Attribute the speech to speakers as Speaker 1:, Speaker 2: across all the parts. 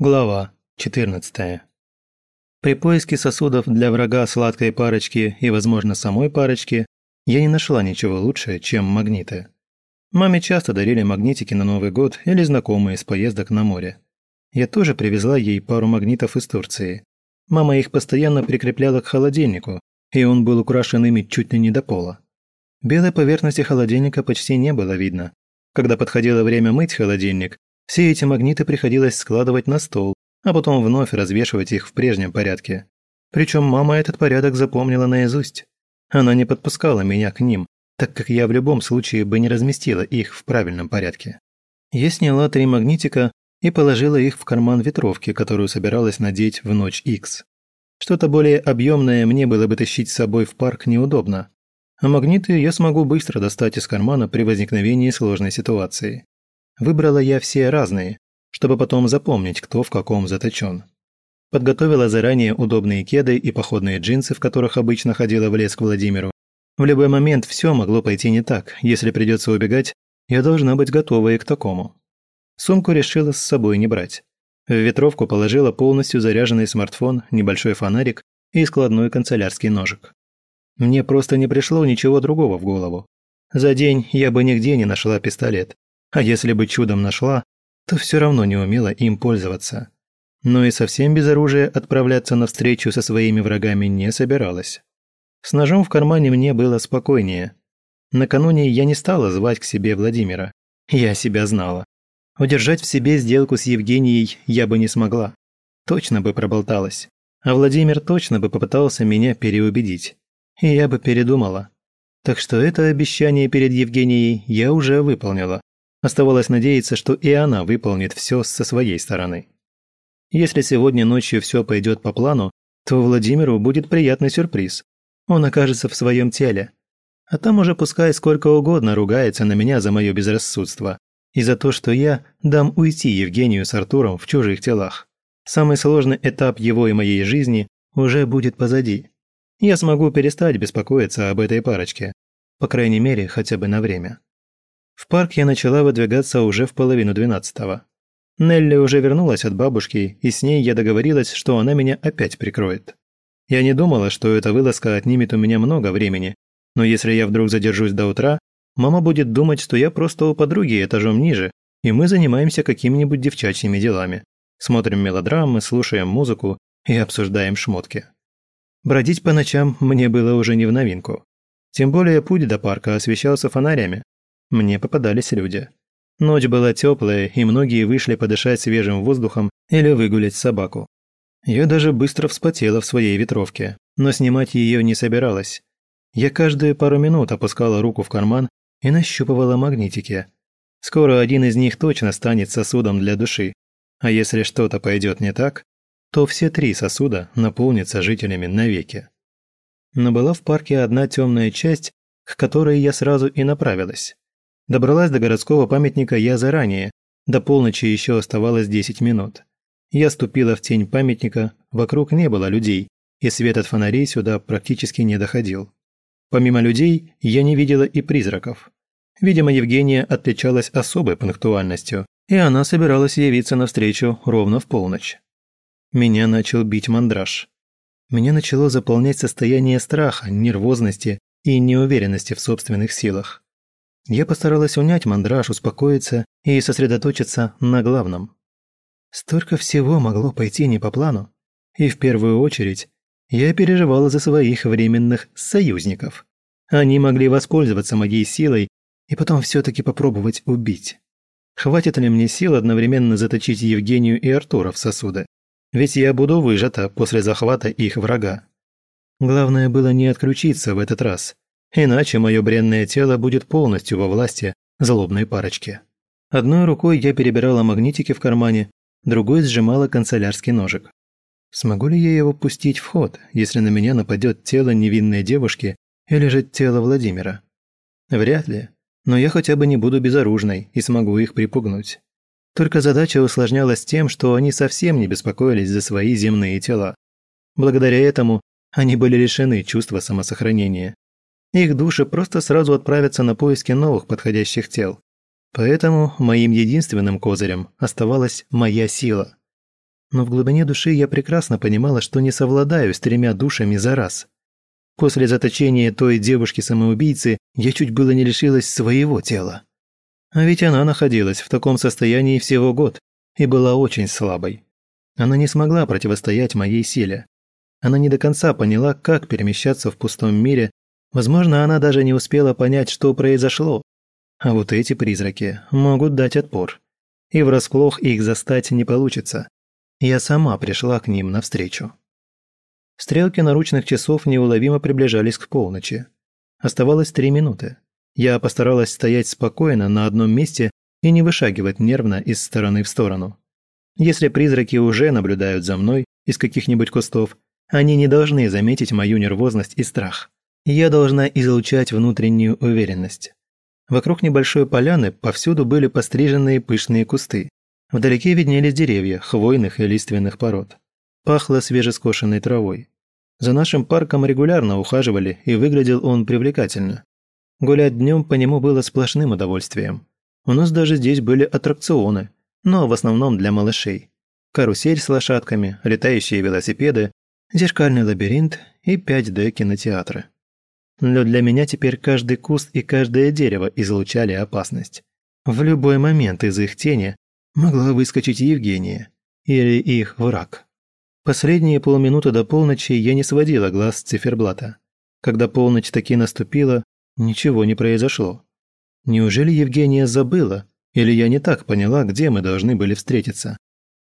Speaker 1: Глава 14. При поиске сосудов для врага сладкой парочки и, возможно, самой парочки, я не нашла ничего лучше, чем магниты. Маме часто дарили магнитики на Новый год или знакомые с поездок на море. Я тоже привезла ей пару магнитов из Турции. Мама их постоянно прикрепляла к холодильнику, и он был украшен ими чуть ли не до пола. Белой поверхности холодильника почти не было видно. Когда подходило время мыть холодильник, все эти магниты приходилось складывать на стол, а потом вновь развешивать их в прежнем порядке. Причем мама этот порядок запомнила наизусть. Она не подпускала меня к ним, так как я в любом случае бы не разместила их в правильном порядке. Я сняла три магнитика и положила их в карман ветровки, которую собиралась надеть в ночь X. Что-то более объемное мне было бы тащить с собой в парк неудобно, а магниты я смогу быстро достать из кармана при возникновении сложной ситуации. Выбрала я все разные, чтобы потом запомнить, кто в каком заточен. Подготовила заранее удобные кеды и походные джинсы, в которых обычно ходила в лес к Владимиру. В любой момент все могло пойти не так. Если придется убегать, я должна быть готова и к такому. Сумку решила с собой не брать. В ветровку положила полностью заряженный смартфон, небольшой фонарик и складной канцелярский ножик. Мне просто не пришло ничего другого в голову. За день я бы нигде не нашла пистолет, а если бы чудом нашла, то все равно не умела им пользоваться. Но и совсем без оружия отправляться навстречу со своими врагами не собиралась. С ножом в кармане мне было спокойнее. Накануне я не стала звать к себе Владимира. Я себя знала. Удержать в себе сделку с Евгенией я бы не смогла. Точно бы проболталась. А Владимир точно бы попытался меня переубедить. И я бы передумала. Так что это обещание перед Евгенией я уже выполнила. Оставалось надеяться, что и она выполнит все со своей стороны. Если сегодня ночью все пойдет по плану, то Владимиру будет приятный сюрприз. Он окажется в своем теле. А там уже пускай сколько угодно ругается на меня за мое безрассудство и за то, что я дам уйти Евгению с Артуром в чужих телах. Самый сложный этап его и моей жизни уже будет позади. Я смогу перестать беспокоиться об этой парочке. По крайней мере, хотя бы на время. В парк я начала выдвигаться уже в половину двенадцатого. Нелли уже вернулась от бабушки, и с ней я договорилась, что она меня опять прикроет. Я не думала, что эта вылазка отнимет у меня много времени, но если я вдруг задержусь до утра, мама будет думать, что я просто у подруги этажом ниже, и мы занимаемся какими-нибудь девчачьими делами. Смотрим мелодрамы, слушаем музыку и обсуждаем шмотки. Бродить по ночам мне было уже не в новинку. Тем более путь до парка освещался фонарями, мне попадались люди. Ночь была теплая, и многие вышли подышать свежим воздухом или выгулять собаку. Я даже быстро вспотела в своей ветровке, но снимать ее не собиралась. Я каждые пару минут опускала руку в карман и нащупывала магнитики. Скоро один из них точно станет сосудом для души, а если что-то пойдет не так, то все три сосуда наполнятся жителями навеки. Но была в парке одна темная часть, к которой я сразу и направилась. Добралась до городского памятника я заранее, до полночи еще оставалось 10 минут. Я ступила в тень памятника, вокруг не было людей, и свет от фонарей сюда практически не доходил. Помимо людей, я не видела и призраков. Видимо, Евгения отличалась особой пунктуальностью, и она собиралась явиться навстречу ровно в полночь. Меня начал бить мандраж. Меня начало заполнять состояние страха, нервозности и неуверенности в собственных силах. Я постаралась унять мандраж, успокоиться и сосредоточиться на главном. Столько всего могло пойти не по плану. И в первую очередь я переживала за своих временных союзников. Они могли воспользоваться моей силой и потом все-таки попробовать убить. Хватит ли мне сил одновременно заточить Евгению и Артура в сосуды? Ведь я буду выжата после захвата их врага. Главное было не отключиться в этот раз Иначе мое бренное тело будет полностью во власти злобной парочки. Одной рукой я перебирала магнитики в кармане, другой сжимала канцелярский ножик. Смогу ли я его пустить в ход, если на меня нападет тело невинной девушки или же тело Владимира? Вряд ли, но я хотя бы не буду безоружной и смогу их припугнуть. Только задача усложнялась тем, что они совсем не беспокоились за свои земные тела. Благодаря этому они были лишены чувства самосохранения. Их души просто сразу отправятся на поиски новых подходящих тел. Поэтому моим единственным козырем оставалась моя сила. Но в глубине души я прекрасно понимала, что не совладаю с тремя душами за раз. После заточения той девушки-самоубийцы я чуть было не лишилась своего тела. А ведь она находилась в таком состоянии всего год и была очень слабой. Она не смогла противостоять моей силе. Она не до конца поняла, как перемещаться в пустом мире, возможно, она даже не успела понять, что произошло. А вот эти призраки могут дать отпор. И врасплох их застать не получится. Я сама пришла к ним навстречу. Стрелки наручных часов неуловимо приближались к полночи. Оставалось три минуты. Я постаралась стоять спокойно на одном месте и не вышагивать нервно из стороны в сторону. Если призраки уже наблюдают за мной из каких-нибудь кустов, они не должны заметить мою нервозность и страх. Я должна излучать внутреннюю уверенность. Вокруг небольшой поляны повсюду были постриженные пышные кусты. Вдалеке виднелись деревья хвойных и лиственных пород. Пахло свежескошенной травой. За нашим парком регулярно ухаживали, и выглядел он привлекательно. Гулять днем по нему было сплошным удовольствием. У нас даже здесь были аттракционы, но в основном для малышей. Карусель с лошадками, летающие велосипеды, зеркальный лабиринт и 5D кинотеатры. Но для меня теперь каждый куст и каждое дерево излучали опасность. В любой момент из их тени могла выскочить Евгения или их враг. Последние полминуты до полночи я не сводила глаз с циферблата. Когда полночь таки наступила, ничего не произошло. Неужели Евгения забыла, или я не так поняла, где мы должны были встретиться?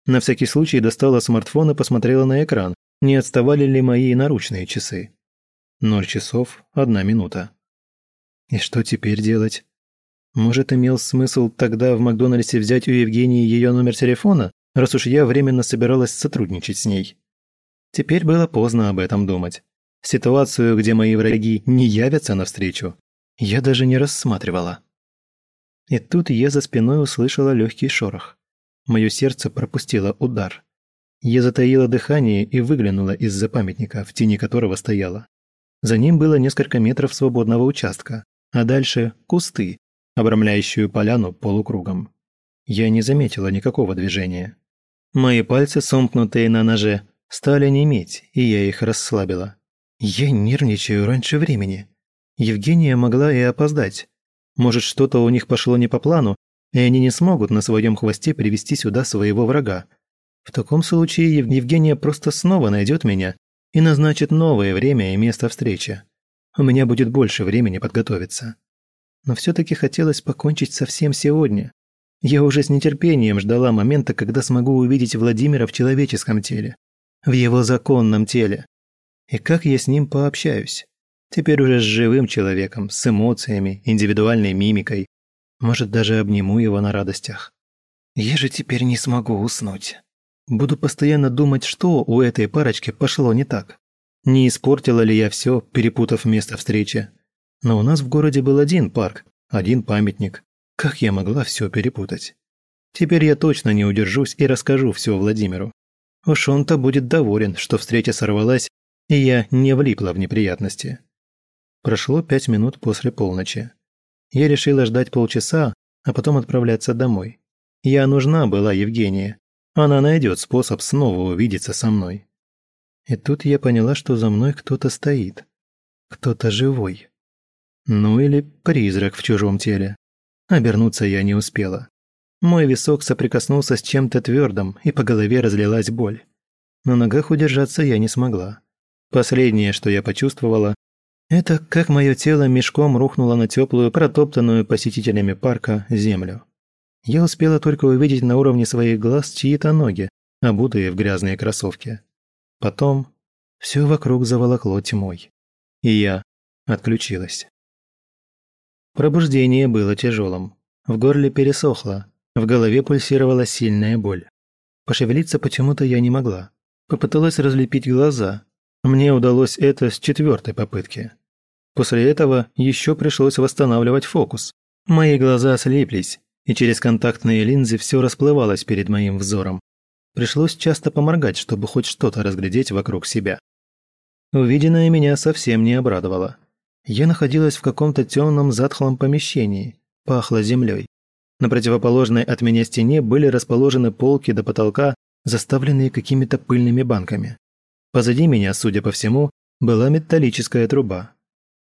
Speaker 1: На всякий случай достала смартфон и посмотрела на экран, не отставали ли мои наручные часы. Ноль часов, одна минута. И что теперь делать? Может, имел смысл тогда в Макдональдсе взять у Евгении ее номер телефона раз уж я временно собиралась сотрудничать с ней. Теперь было поздно об этом думать. Ситуацию, где мои враги не явятся навстречу, я даже не рассматривала. И тут я за спиной услышала легкий шорох. Мое сердце пропустило удар. Я затаила дыхание и выглянула из-за памятника, в тени которого стояла. За ним было несколько метров свободного участка, а дальше – кусты, обрамляющую поляну полукругом. Я не заметила никакого движения. Мои пальцы, сомкнутые на ноже, стали неметь, и я их расслабила. Я нервничаю раньше времени. Евгения могла и опоздать. Может, что-то у них пошло не по плану, и они не смогут на своем хвосте привести сюда своего врага. В таком случае Евгения просто снова найдет меня и назначит новое время и место встречи. У меня будет больше времени подготовиться. Но все-таки хотелось покончить со всем сегодня. Я уже с нетерпением ждала момента, когда смогу увидеть Владимира в человеческом теле. В его законном теле. И как я с ним пообщаюсь? Теперь уже с живым человеком, с эмоциями, индивидуальной мимикой. Может, даже обниму его на радостях. Я же теперь не смогу уснуть. Буду постоянно думать, что у этой парочки пошло не так. Не испортила ли я все, перепутав место встречи? Но у нас в городе был один парк, один памятник, как я могла все перепутать? Теперь я точно не удержусь и расскажу все Владимиру. Уж он-то будет доволен, что встреча сорвалась, и я не влипла в неприятности. Прошло пять минут после полночи. Я решила ждать полчаса, а потом отправляться домой. Я нужна была Евгения. Она найдет способ снова увидеться со мной. И тут я поняла, что за мной кто-то стоит. Кто-то живой. Ну или призрак в чужом теле. Обернуться я не успела. Мой висок соприкоснулся с чем-то твердым, и по голове разлилась боль. На ногах удержаться я не смогла. Последнее, что я почувствовала, это как мое тело мешком рухнуло на теплую, протоптанную посетителями парка землю. Я успела только увидеть на уровне своих глаз чьи-то ноги, обутые в грязные кроссовки. Потом все вокруг заволокло тьмой. И я отключилась. Пробуждение было тяжелым. В горле пересохло, в голове пульсировала сильная боль. Пошевелиться почему-то я не могла. Попыталась разлепить глаза. Мне удалось это с четвертой попытки. После этого еще пришлось восстанавливать фокус. Мои глаза слиплись, и через контактные линзы все расплывалось перед моим взором. Пришлось часто поморгать, чтобы хоть что-то разглядеть вокруг себя. Увиденное меня совсем не обрадовало. Я находилась в каком-то темном затхлом помещении, пахло землей. На противоположной от меня стене были расположены полки до потолка заставленные какими-то пыльными банками. Позади меня, судя по всему, была металлическая труба.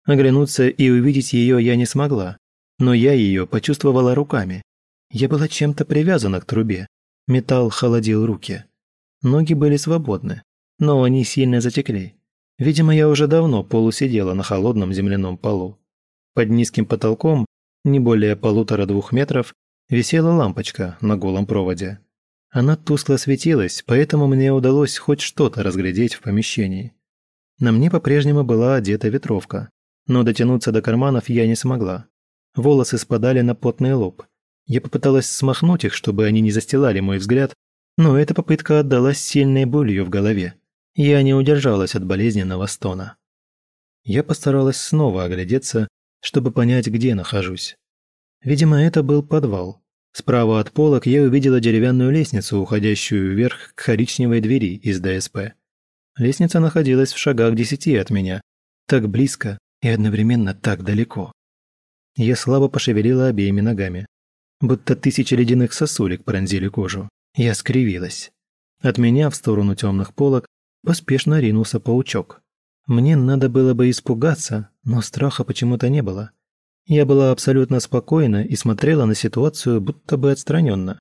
Speaker 1: Оглянуться и увидеть ее я не смогла, но я ее почувствовала руками. Я была чем-то привязана к трубе. Металл холодил руки. Ноги были свободны, но они сильно затекли. Видимо, я уже давно полусидела на холодном земляном полу. Под низким потолком, не более полутора-двух метров, висела лампочка на голом проводе. Она тускло светилась, поэтому мне удалось хоть что-то разглядеть в помещении. На мне по-прежнему была одета ветровка, но дотянуться до карманов я не смогла. Волосы спадали на потный лоб. Я попыталась смахнуть их, чтобы они не застилали мой взгляд, но эта попытка отдалась сильной болью в голове. Я не удержалась от болезненного стона. Я постаралась снова оглядеться, чтобы понять, где нахожусь. Видимо, это был подвал. Справа от полок я увидела деревянную лестницу, уходящую вверх к коричневой двери из ДСП. Лестница находилась в шагах десяти от меня, так близко и одновременно так далеко. Я слабо пошевелила обеими ногами, будто тысячи ледяных сосулек пронзили кожу. Я скривилась. От меня в сторону темных полок поспешно ринулся паучок. Мне надо было бы испугаться, но страха почему-то не было. Я была абсолютно спокойна и смотрела на ситуацию будто бы отстраненно.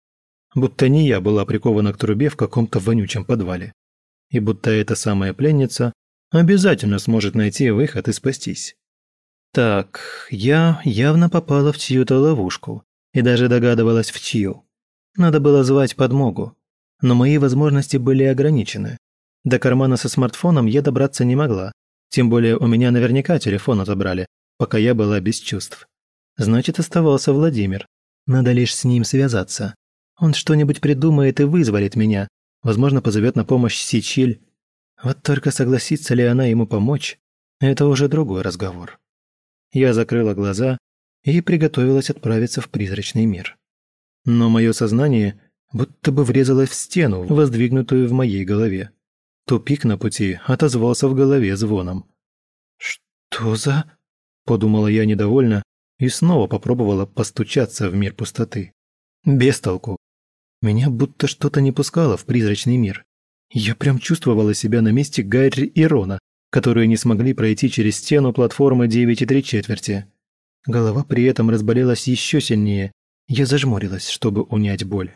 Speaker 1: Будто не я была прикована к трубе в каком-то вонючем подвале. И будто эта самая пленница обязательно сможет найти выход и спастись. Так, я явно попала в чью-то ловушку и даже догадывалась в чью. Надо было звать подмогу. Но мои возможности были ограничены. До кармана со смартфоном я добраться не могла. Тем более у меня наверняка телефон отобрали, пока я была без чувств. Значит, оставался Владимир. Надо лишь с ним связаться. Он что-нибудь придумает и вызволит меня. Возможно, позовет на помощь Сичиль. Вот только согласится ли она ему помочь, это уже другой разговор. Я закрыла глаза и приготовилась отправиться в призрачный мир. Но мое сознание будто бы врезалось в стену, воздвигнутую в моей голове. Тупик на пути отозвался в голове звоном. «Что за...» подумала я недовольно и снова попробовала постучаться в мир пустоты. Без толку. Меня будто что-то не пускало в призрачный мир. Я прям чувствовала себя на месте Гарри и Рона, которые не смогли пройти через стену платформы 9 и 3 четверти. Голова при этом разболелась еще сильнее. Я зажмурилась, чтобы унять боль.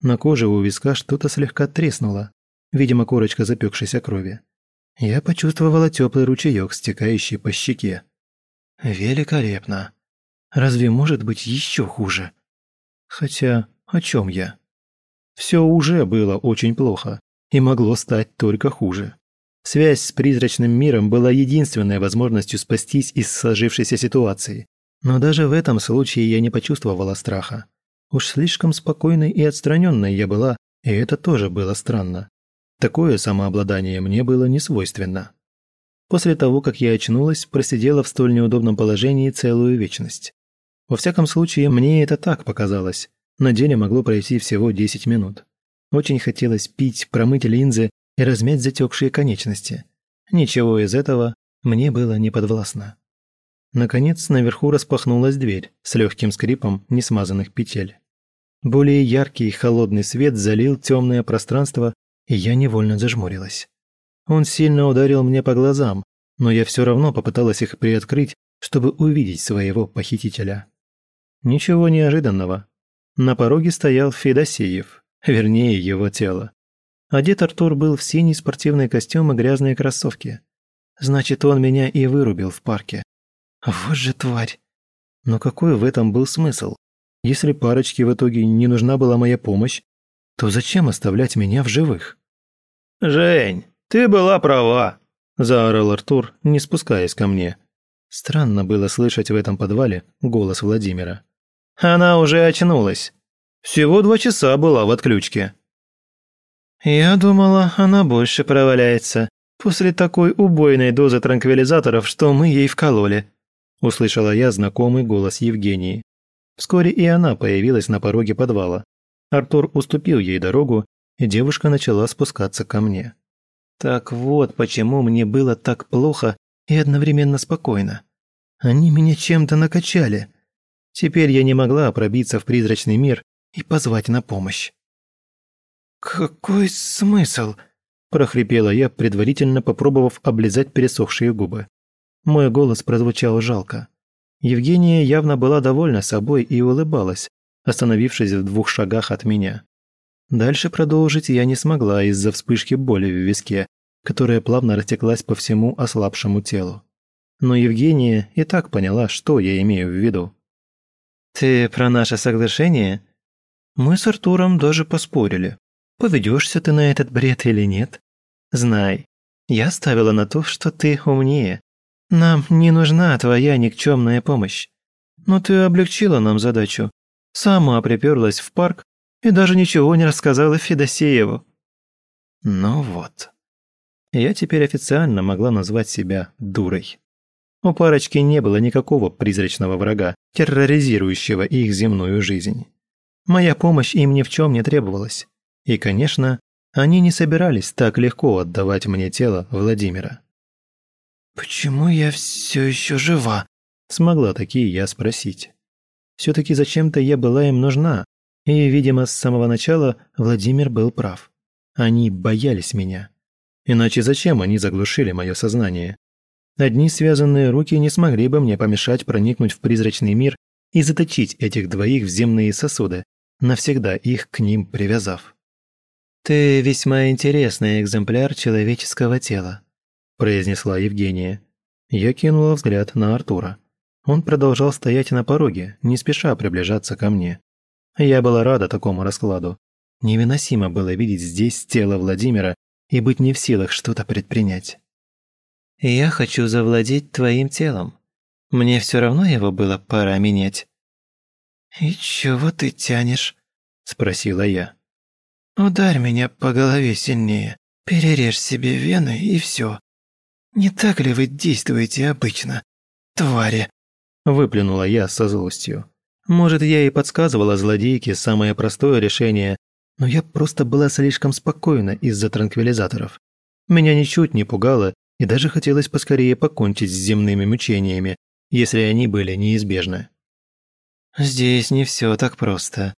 Speaker 1: На коже у виска что-то слегка треснуло, видимо, корочка запекшейся крови. Я почувствовала теплый ручеек, стекающий по щеке. Великолепно. Разве может быть еще хуже? Хотя, о чем я? Все уже было очень плохо и могло стать только хуже. Связь с призрачным миром была единственной возможностью спастись из сложившейся ситуации. Но даже в этом случае я не почувствовала страха. Уж слишком спокойной и отстраненной я была, и это тоже было странно. Такое самообладание мне было не свойственно. После того, как я очнулась, просидела в столь неудобном положении целую вечность. Во всяком случае, мне это так показалось. На деле могло пройти всего 10 минут. Очень хотелось пить, промыть линзы и размять затекшие конечности. Ничего из этого мне было не подвластно. Наконец, наверху распахнулась дверь с легким скрипом несмазанных петель. Более яркий и холодный свет залил темное пространство, и я невольно зажмурилась. Он сильно ударил мне по глазам, но я все равно попыталась их приоткрыть, чтобы увидеть своего похитителя. Ничего неожиданного. На пороге стоял Федосеев, вернее его тело. Одет Артур был в синий спортивный костюм и грязные кроссовки. Значит, он меня и вырубил в парке. Вот же тварь! Но какой в этом был смысл? Если парочке в итоге не нужна была моя помощь, то зачем оставлять меня в живых?
Speaker 2: «Жень, «Ты была права», –
Speaker 1: заорал Артур, не спускаясь ко мне. Странно было слышать в этом подвале голос Владимира.
Speaker 2: «Она уже очнулась. Всего два часа была в отключке».
Speaker 1: «Я думала, она больше проваляется после такой убойной дозы транквилизаторов, что мы ей вкололи», – услышала я знакомый голос Евгении. Вскоре и она появилась на пороге подвала. Артур уступил ей дорогу, и девушка начала спускаться ко мне. Так вот, почему мне было так плохо и одновременно спокойно. Они меня чем-то накачали. Теперь я не могла пробиться в призрачный мир и позвать на помощь.
Speaker 2: «Какой смысл?» – прохрипела я, предварительно попробовав облизать пересохшие губы. Мой голос прозвучал жалко. Евгения явно была довольна собой и улыбалась, остановившись в двух шагах от меня. Дальше продолжить я не смогла из-за вспышки боли в виске, которая плавно растеклась по всему ослабшему телу. Но Евгения и так поняла, что я имею в виду. «Ты про наше соглашение?» Мы с Артуром даже поспорили. Поведешься ты на этот бред или нет? Знай, я ставила на то, что ты умнее. Нам не нужна твоя никчемная помощь. Но ты облегчила нам задачу. Сама приперлась в парк и даже ничего не рассказала Федосееву. Ну вот. Я теперь официально могла назвать себя дурой. У парочки не было никакого призрачного врага, терроризирующего их земную жизнь. Моя помощь им ни в чем не требовалась. И, конечно, они не собирались так легко отдавать мне тело Владимира. «Почему я все еще жива?» – смогла такие я спросить. Все-таки зачем-то я была им нужна, и, видимо, с самого начала Владимир был прав. Они боялись меня. Иначе зачем они заглушили мое сознание? Одни связанные руки не смогли бы мне помешать проникнуть в призрачный мир и заточить этих двоих в земные сосуды, навсегда их к ним привязав. «Ты весьма интересный экземпляр человеческого тела», – произнесла Евгения. Я кинула взгляд на Артура. Он продолжал стоять на пороге, не спеша приближаться ко мне. Я была рада такому раскладу. Невыносимо было видеть здесь тело Владимира и быть не в силах что-то предпринять. «Я хочу завладеть твоим телом. Мне все равно его было пора менять». «И чего ты тянешь?» – спросила я. Ударь меня по голове сильнее, перережь себе вены и все. Не так ли вы действуете обычно, твари?» Выплюнула я со злостью. Может, я и подсказывала злодейке самое простое решение, но я просто была слишком спокойна из-за транквилизаторов. Меня ничуть не пугало, и даже хотелось поскорее покончить с земными мучениями, если они были неизбежны. «Здесь не все так просто»,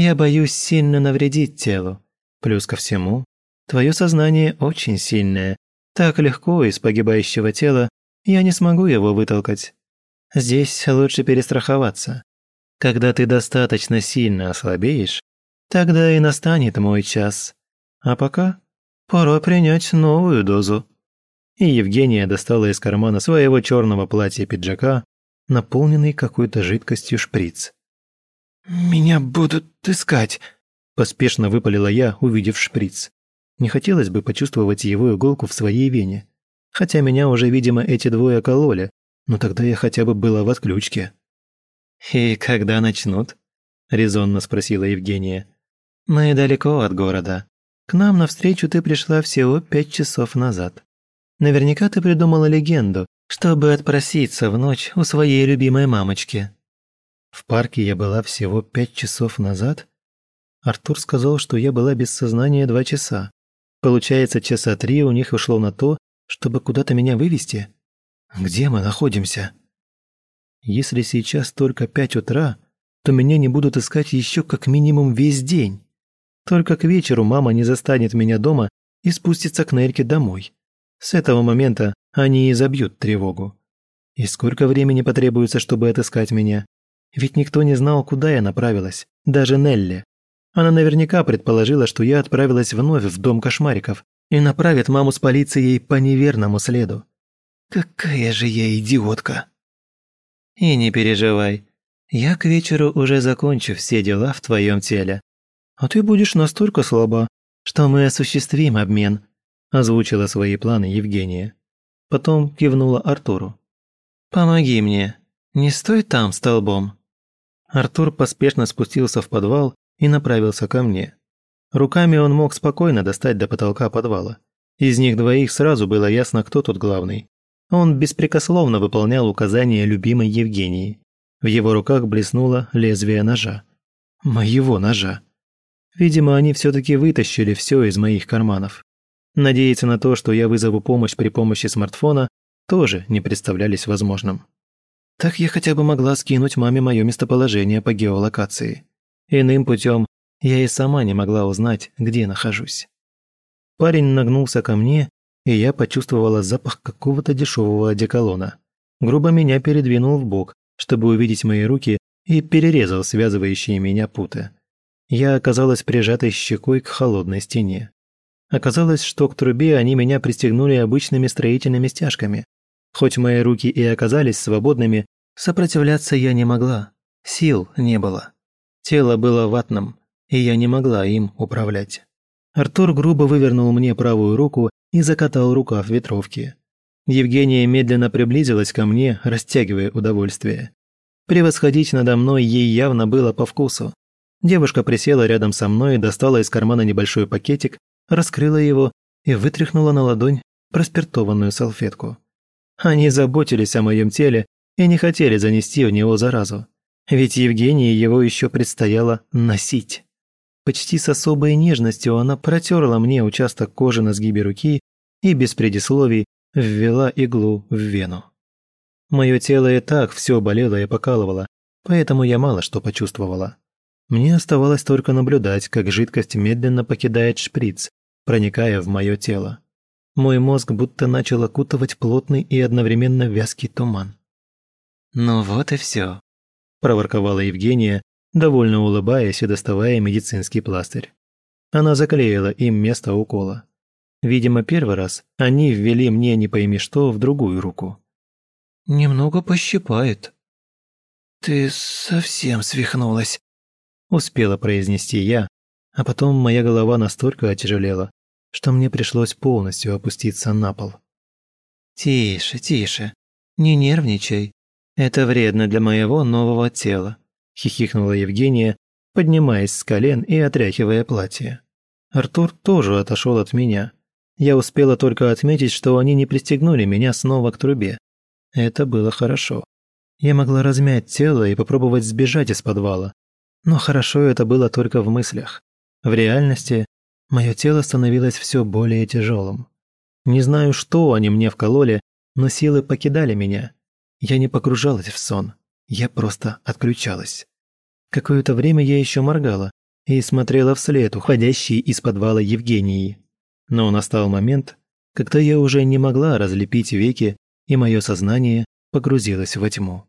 Speaker 2: я боюсь сильно навредить телу. Плюс ко всему, твое сознание очень сильное. Так легко из погибающего тела я не смогу его вытолкать. Здесь лучше перестраховаться. Когда ты достаточно сильно ослабеешь, тогда и настанет мой час. А пока пора принять новую дозу». И Евгения достала из кармана своего черного платья-пиджака наполненный какой-то жидкостью шприц. «Меня будут искать», – поспешно выпалила я, увидев шприц. Не хотелось бы почувствовать его иголку в своей вене. Хотя меня уже, видимо, эти двое кололи, но тогда я хотя бы была в отключке. «И когда начнут?» – резонно спросила Евгения. «Мы далеко от города. К нам навстречу ты пришла всего пять часов назад. Наверняка ты придумала легенду, чтобы отпроситься в ночь у своей любимой мамочки». В парке я была всего пять часов назад? Артур сказал, что я была без сознания два часа. Получается, часа три у них ушло на то, чтобы куда-то меня вывести? Где мы находимся? Если сейчас только пять утра, то меня не будут искать еще как минимум весь день. Только к вечеру мама не застанет меня дома и спустится к Нельке домой. С этого момента они и забьют тревогу. И сколько времени потребуется, чтобы отыскать меня? Ведь никто не знал, куда я направилась, даже Нелли. Она наверняка предположила, что я отправилась вновь в дом кошмариков и направит маму с полицией по неверному следу. Какая же я идиотка. И не переживай, я к вечеру уже закончу все дела в твоем теле. А ты будешь настолько слаба, что мы осуществим обмен, озвучила свои планы Евгения. Потом кивнула Артуру. Помоги мне, не стой там столбом. Артур поспешно спустился в подвал и направился ко мне. Руками он мог спокойно достать до потолка подвала. Из них двоих сразу было ясно, кто тут главный. Он беспрекословно выполнял указания любимой Евгении. В его руках блеснуло лезвие ножа. Моего ножа. Видимо, они все-таки вытащили все из моих карманов. Надеяться на то, что я вызову помощь при помощи смартфона, тоже не представлялись возможным. Так я хотя бы могла скинуть маме мое местоположение по геолокации. Иным путем я и сама не могла узнать, где нахожусь. Парень нагнулся ко мне, и я почувствовала запах какого-то дешевого одеколона. Грубо меня передвинул в бок, чтобы увидеть мои руки, и перерезал связывающие меня путы. Я оказалась прижатой щекой к холодной стене. Оказалось, что к трубе они меня пристегнули обычными строительными стяжками. Хоть мои руки и оказались свободными, сопротивляться я не могла. Сил не было. Тело было ватным, и я не могла им управлять. Артур грубо вывернул мне правую руку и закатал рукав ветровки. Евгения медленно приблизилась ко мне, растягивая удовольствие. Превосходить надо мной ей явно было по вкусу. Девушка присела рядом со мной, достала из кармана небольшой пакетик, раскрыла его и вытряхнула на ладонь проспиртованную салфетку. Они заботились о моем теле и не хотели занести в него заразу. Ведь Евгении его еще предстояло носить. Почти с особой нежностью она протерла мне участок кожи на сгибе руки и без предисловий ввела иглу в вену. Мое тело и так все болело и покалывало, поэтому я мало что почувствовала. Мне оставалось только наблюдать, как жидкость медленно покидает шприц, проникая в мое тело. Мой мозг будто начал окутывать плотный и одновременно вязкий туман. «Ну вот и все, проворковала Евгения, довольно улыбаясь и доставая медицинский пластырь. Она заклеила им место укола. Видимо, первый раз они ввели мне не пойми что в другую руку. «Немного пощипает». «Ты совсем свихнулась», – успела произнести я, а потом моя голова настолько отяжелела, что мне пришлось полностью опуститься на пол. «Тише, тише, не нервничай. Это вредно для моего нового тела хихикнула Евгения, поднимаясь с колен и отряхивая платье. Артур тоже отошел от меня. Я успела только отметить, что они не пристегнули меня снова к трубе. Это было хорошо. Я могла размять тело и попробовать сбежать из подвала. Но хорошо это было только в мыслях. В реальности мое тело становилось все более тяжелым. Не знаю, что они мне вкололи, но силы покидали меня. Я не погружалась в сон. Я просто отключалась. Какое-то время я еще моргала и смотрела вслед уходящей из подвала Евгении. Но настал момент, когда я уже не могла разлепить веки, и мое сознание погрузилось во тьму.